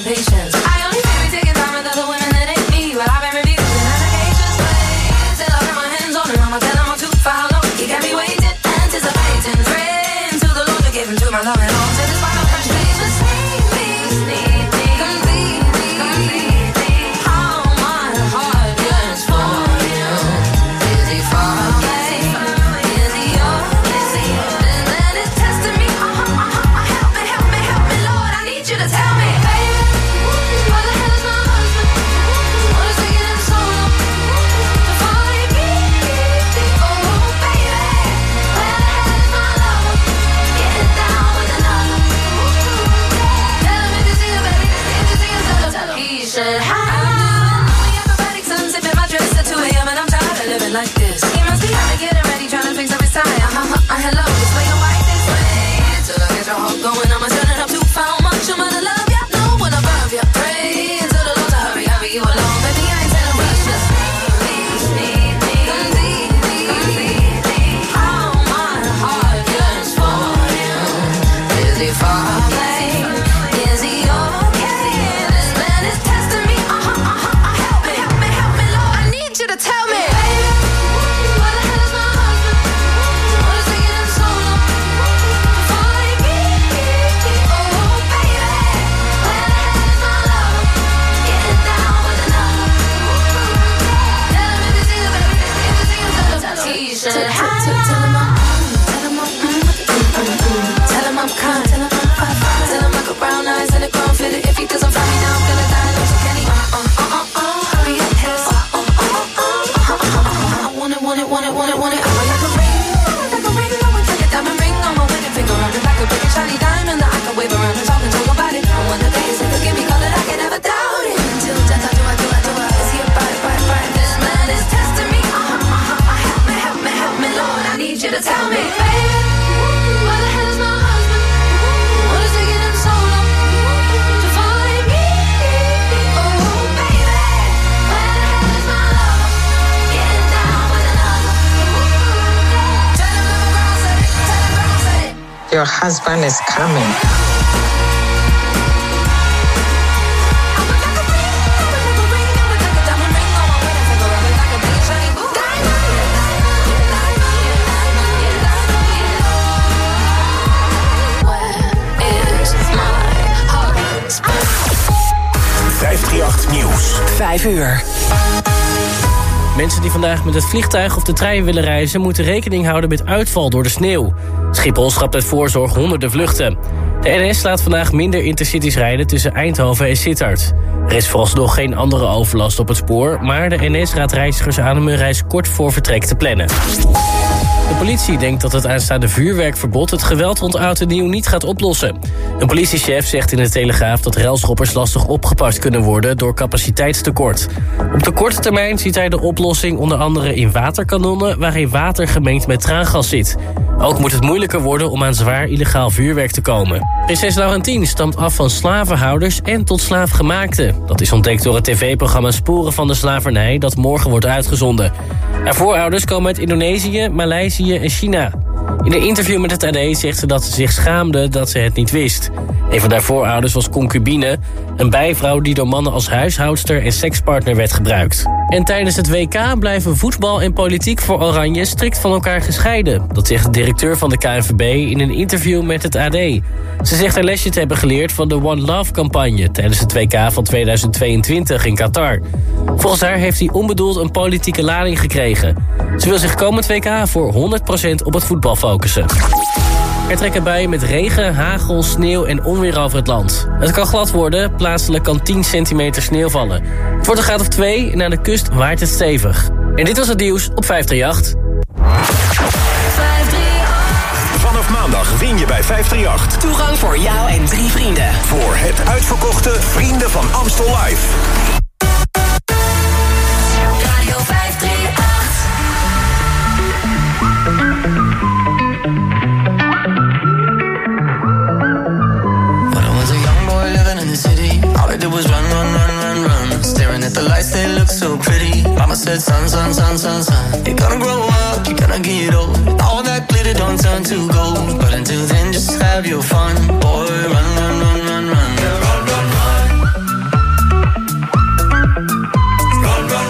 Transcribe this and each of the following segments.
patience. Want it, want it, want it, want it, is my heart? 538 Nieuws. 5 uur. Mensen die vandaag met het vliegtuig of de trein willen reizen... moeten rekening houden met uitval door de sneeuw. Schiphol schrapt uit voorzorg honderden vluchten. De NS laat vandaag minder intercities rijden tussen Eindhoven en Sittard. Er is vooralsnog geen andere overlast op het spoor... maar de NS raadt reizigers aan om hun reis kort voor vertrek te plannen. De politie denkt dat het aanstaande vuurwerkverbod het geweld rond oud en nieuw niet gaat oplossen. Een politiechef zegt in de Telegraaf dat railschoppers lastig opgepakt kunnen worden door capaciteitstekort. Op de korte termijn ziet hij de oplossing onder andere in waterkanonnen waarin water gemengd met traangas zit. Ook moet het moeilijker worden om aan zwaar illegaal vuurwerk te komen. Prinses Laurentien stamt af van slavenhouders en tot slaafgemaakte. Dat is ontdekt door het tv-programma Sporen van de Slavernij dat morgen wordt uitgezonden. Haar voorouders komen uit Indonesië, Maleisië en China. In een interview met het AD zegt ze dat ze zich schaamde dat ze het niet wist. Een van haar voorouders was concubine, een bijvrouw die door mannen als huishoudster en sekspartner werd gebruikt. En tijdens het WK blijven voetbal en politiek voor Oranje strikt van elkaar gescheiden. Dat zegt de directeur van de KNVB in een interview met het AD. Ze zegt een lesje te hebben geleerd van de One Love-campagne... tijdens het WK van 2022 in Qatar. Volgens haar heeft hij onbedoeld een politieke lading gekregen. Ze wil zich komend WK voor 100% op het voetbal focussen. Er trekken buien met regen, hagel, sneeuw en onweer over het land. Het kan glad worden, plaatselijk kan 10 centimeter sneeuw vallen. Het wordt een graad of 2 en aan de kust waait het stevig. En dit was het nieuws op 538. Vanaf maandag win je bij 538. Toegang voor jou en drie vrienden. Voor het uitverkochte Vrienden van Amstel Live. Radio 538. said, son, son, son, son, son. You're gonna grow up, you're gonna get old. All that glitter don't turn to gold. But until then, just have your fun. Boy, run, run, run, run, run. Run, run,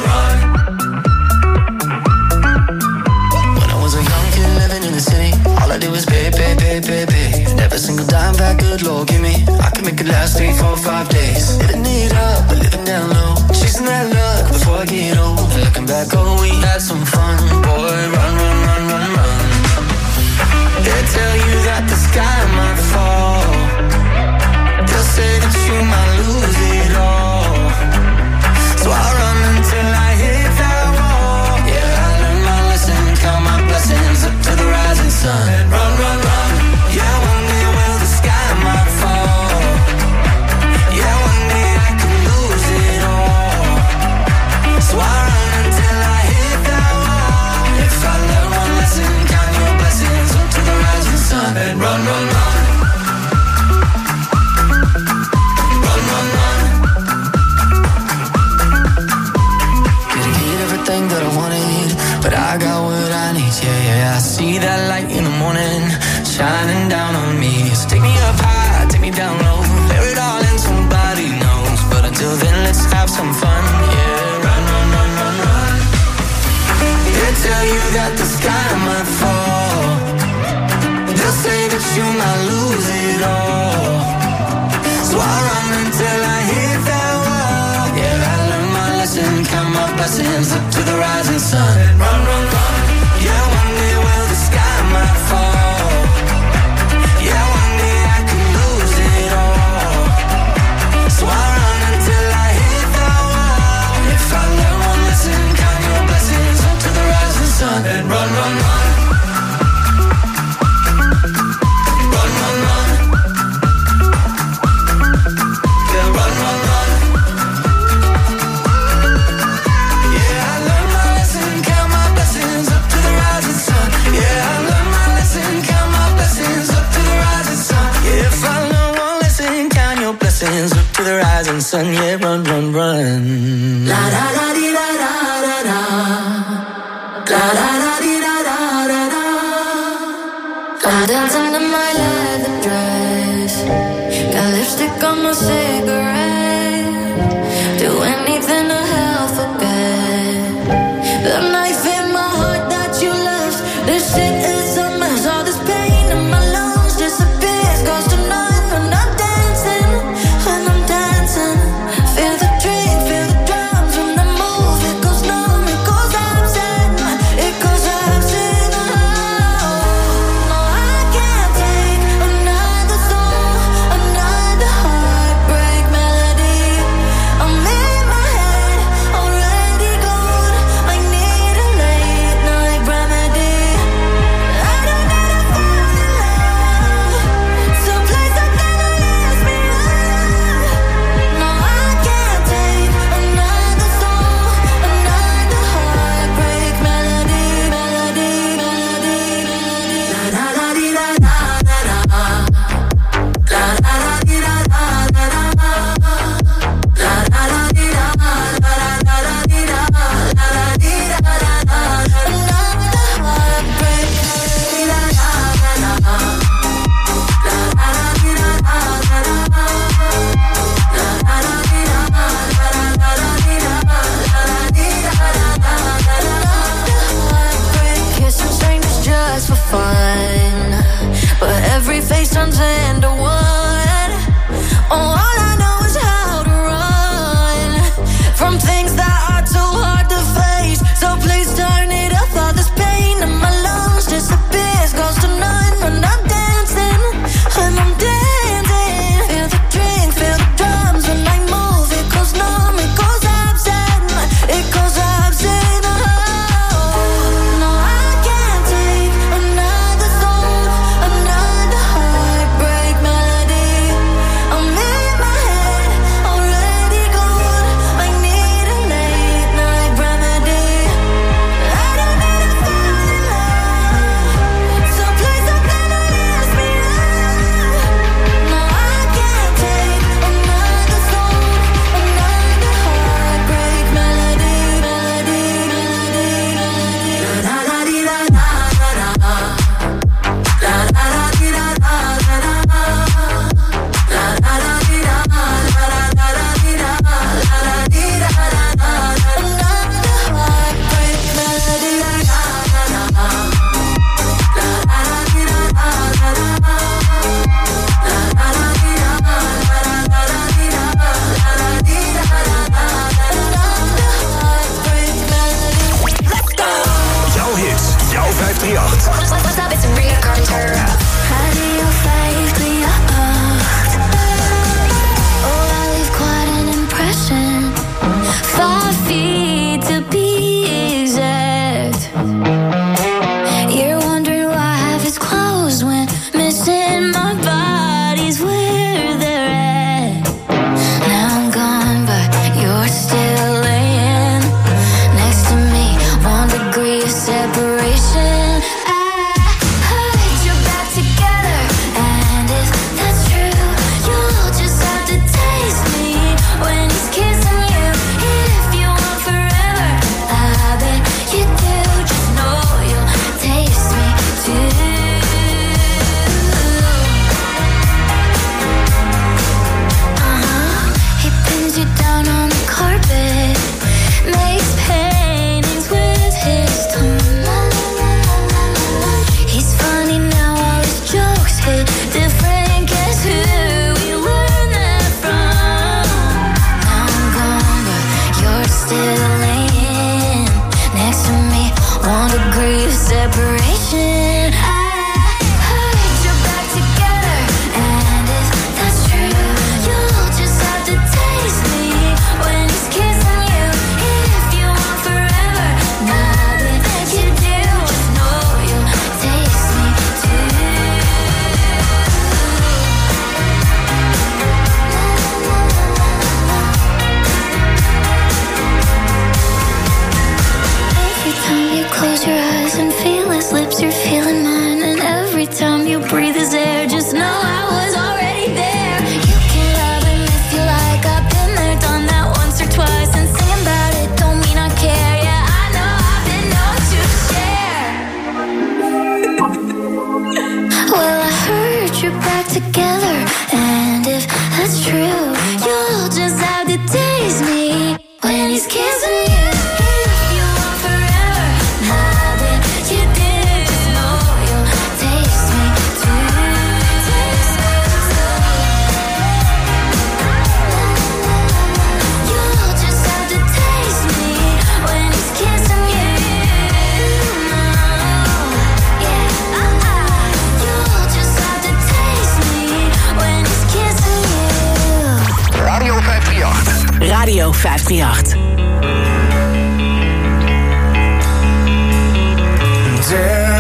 run. When I was a young kid living in the city, all I did was pay, pay, pay, pay, pay. Single dime good Lord give me, I make it last three, four, five days. Living it up, but living down low. Chasing that love never get old. Looking back, oh, we had some fun. Boy, run, run, run, run, run. They tell you that the sky might fall. They'll say that you might lose it all. So I run until I hit that wall. Yeah, I learned my lesson, count my blessings up to the rising sun.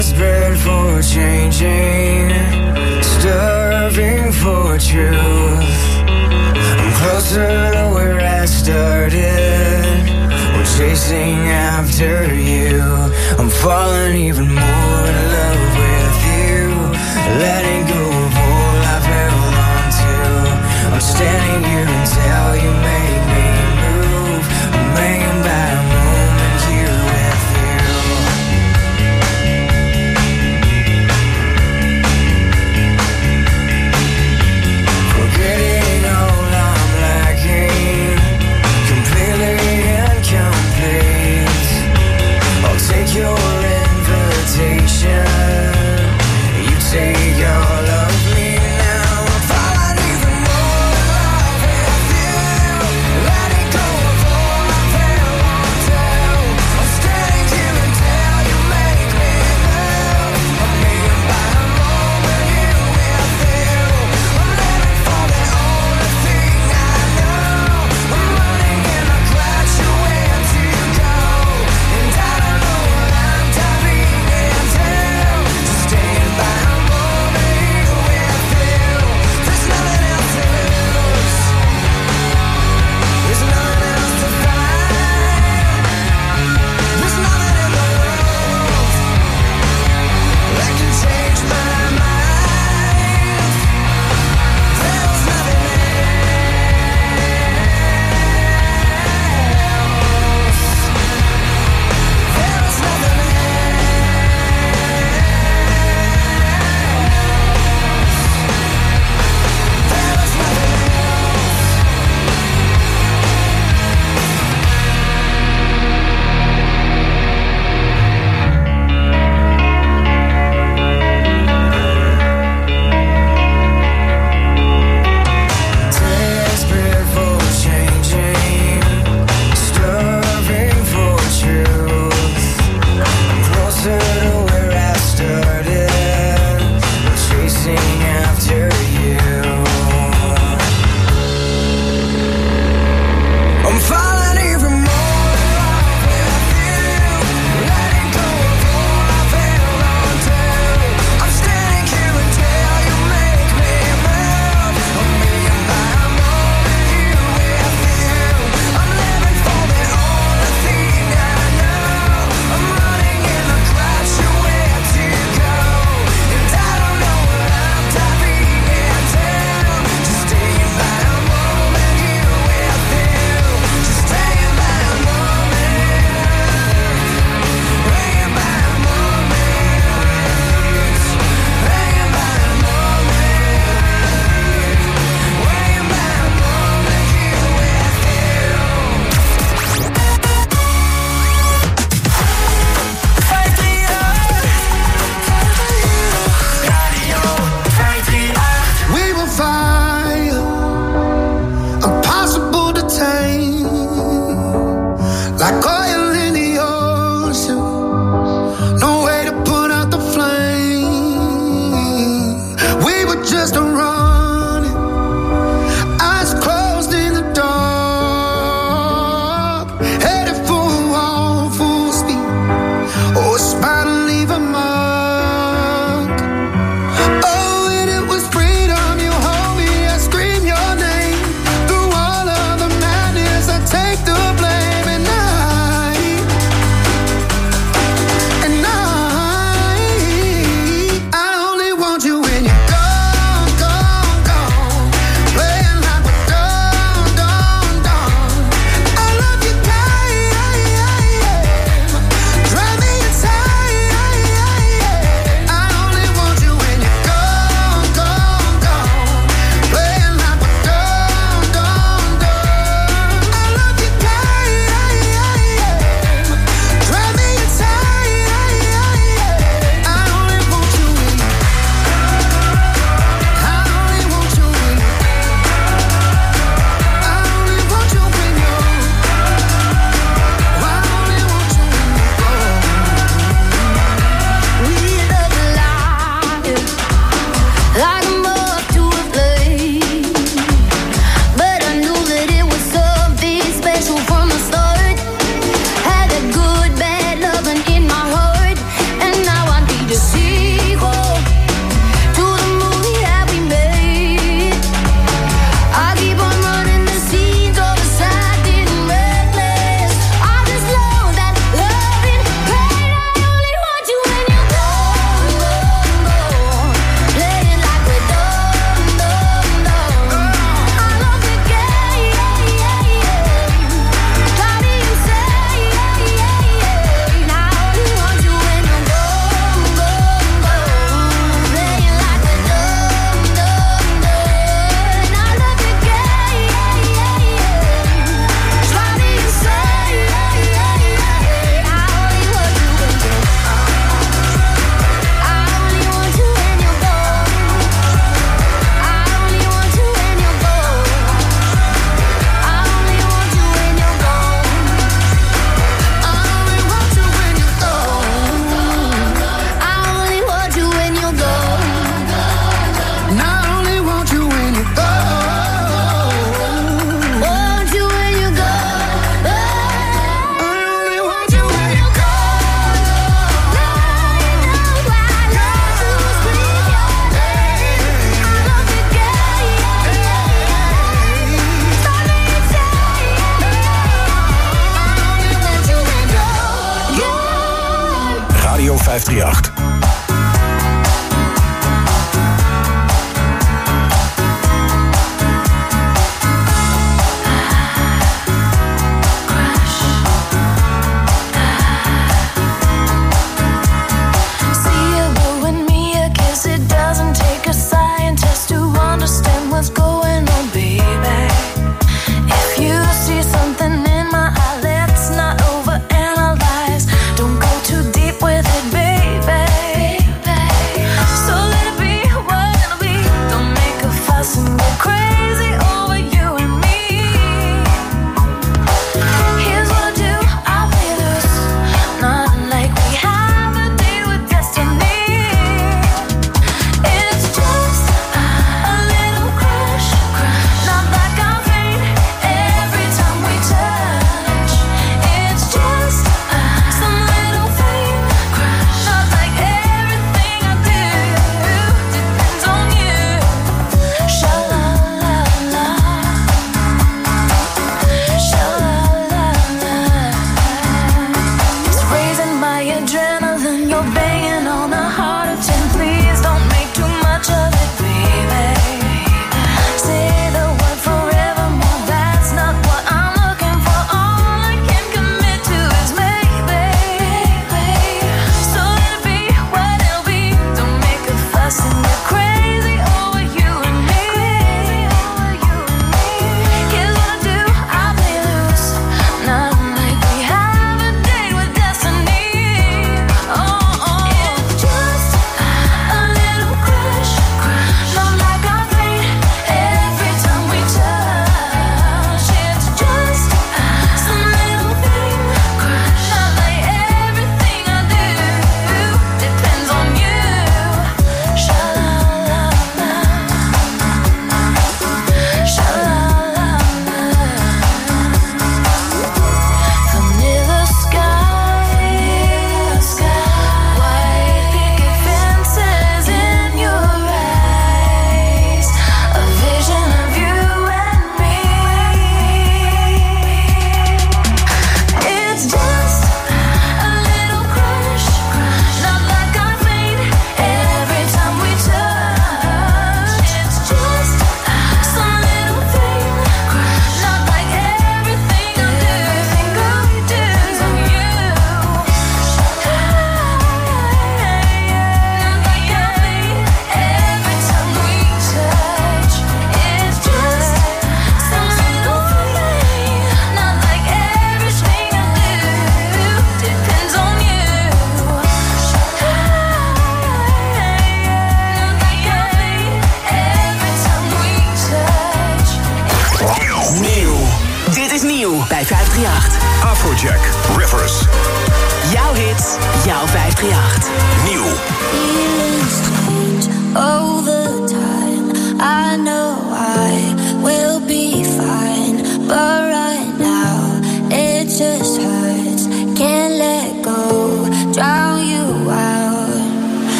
Desperate for changing, starving for truth. I'm closer to where I started. I'm chasing after you. I'm falling even more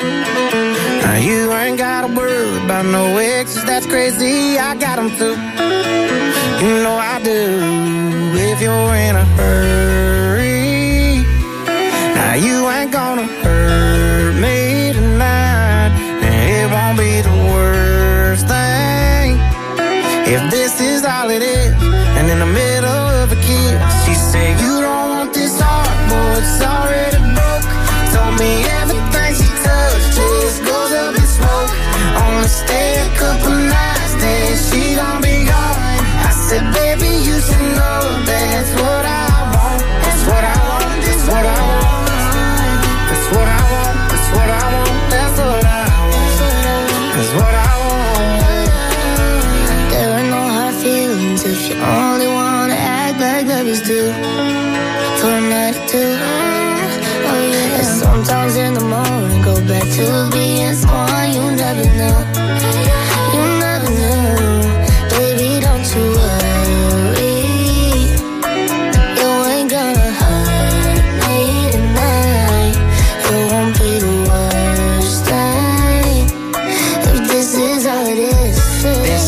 Now you ain't gotta worry about no exes, that's crazy. I got them too. You know I do. If you're in a hurry, now you ain't gonna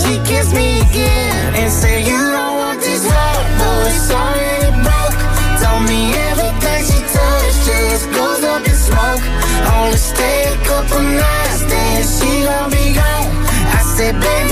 she kissed me again and say You don't want this heart, though it's already broke. Told me everything she touched just goes up in smoke. Only stay a couple nights, then she gon' be gone. I said, Baby.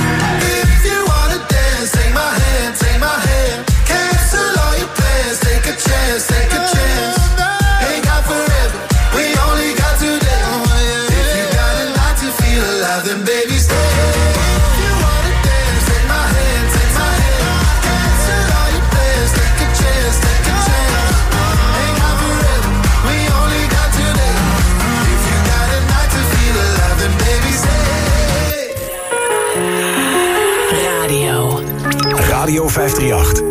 Radio 538.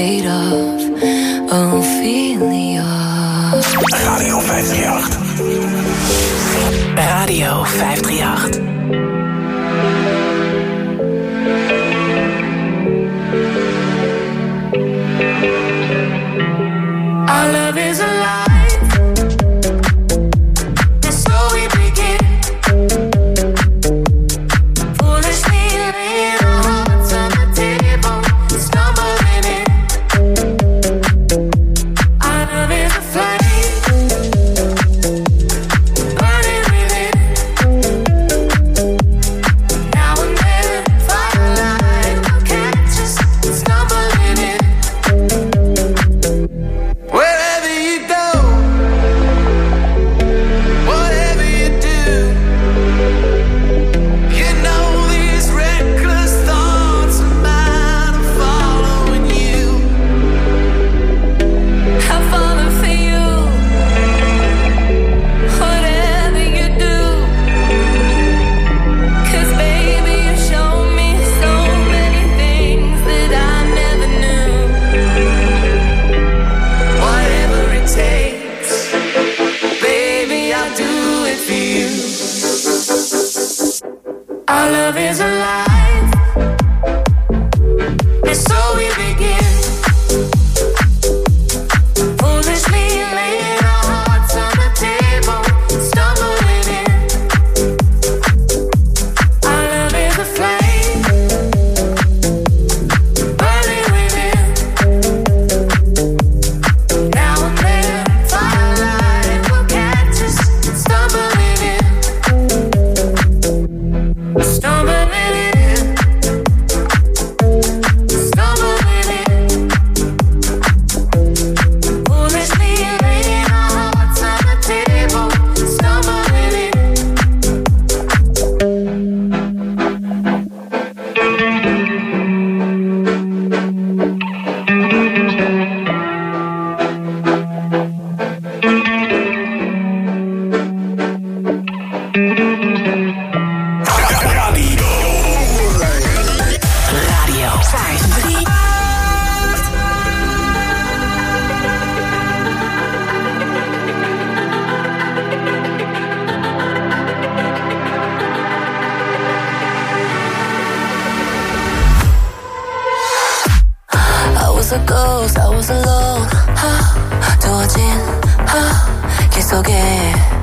paid off. Ophelia. Radio 538. Radio 538. it's okay.